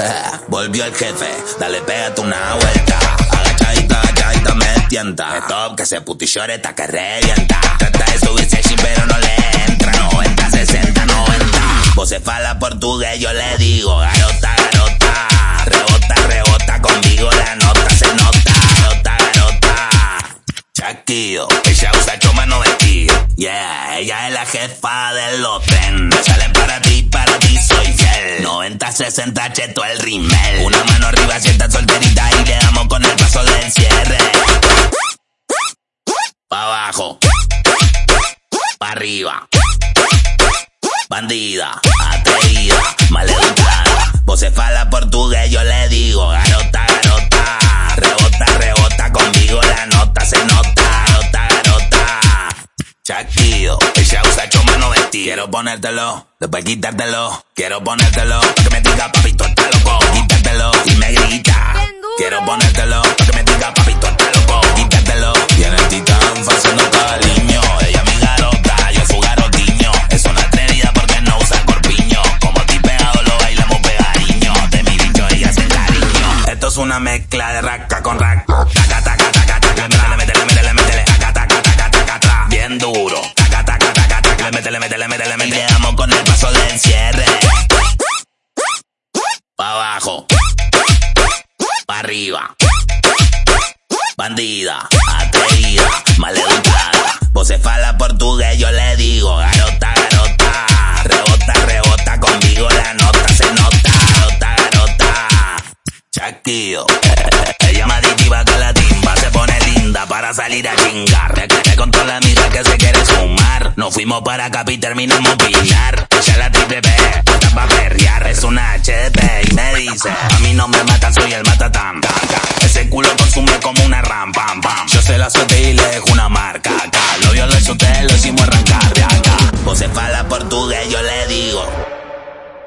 Volvió el jefe, dale pégate una vuelta. Agachadita, agachadita, me tienta. Stop, que se puti lloreta que revienta. Trata de subirse allí, pero no le entra. 90, 60, 90. Vos se fala portugués, yo le digo, garota, garota. Rebota, rebota, conmigo la nota se nota. Ella usa choma no vestido. Yeah, ella es la jefa de los tren. Salen para ti, para ti soy fiel. 90, 60, cheto el rimel. Una mano arriba, sienta solterita y le damos con el paso del cierre. Pa' abajo. Pa' arriba. Bandida, atrevida, maleducada. Vos se fala portugués, yo le Quiero ponértelo, después quitártelo. Quiero ponértelo, que me diga papito está loco. Quítátelo y me grita. Quiero ponértelo, que me diga papito está loco. Quítátelo. Tiene el titán, haciendo cariño. Ella mi garota, yo su garotiño. Es una atrevida porque no usa corpiño. Como ti pegado lo bailamos pegadiño. De mi bicho ella hace cariño. Esto es una mezcla de raca con raca. El paso del cierre. Pa' abajo. Pa' arriba. Bandida, atrevida, maleducada. Vos fala portugués, yo le digo, garota, garota. Rebota, rebota, conmigo la nota se nota. Garota, garota. Chaquillo. Ella más adictiva que la timba, se pone linda para salir a chingar. Quedé con toda la amiga que se. Nos fuimos para Capi y terminamos pinar. Ella la triple B, puesta pa' perrear. Es una HP y me dice, a mí no me matan, soy el matatán. Ese culo consume como una ram, pam, pam. Yo se la suelte y le dejo una marca acá. Lo vio, lo hizo usted, lo hicimos arrancar de acá. Vos se fala portugués, yo le digo.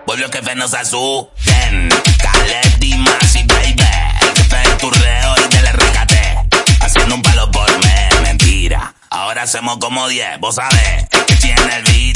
Vuelvo que fe nos asusten. Caleb, Dimas y baby. El jefe turreo hacemos como 10, vos sabés. Es que tiene el beat,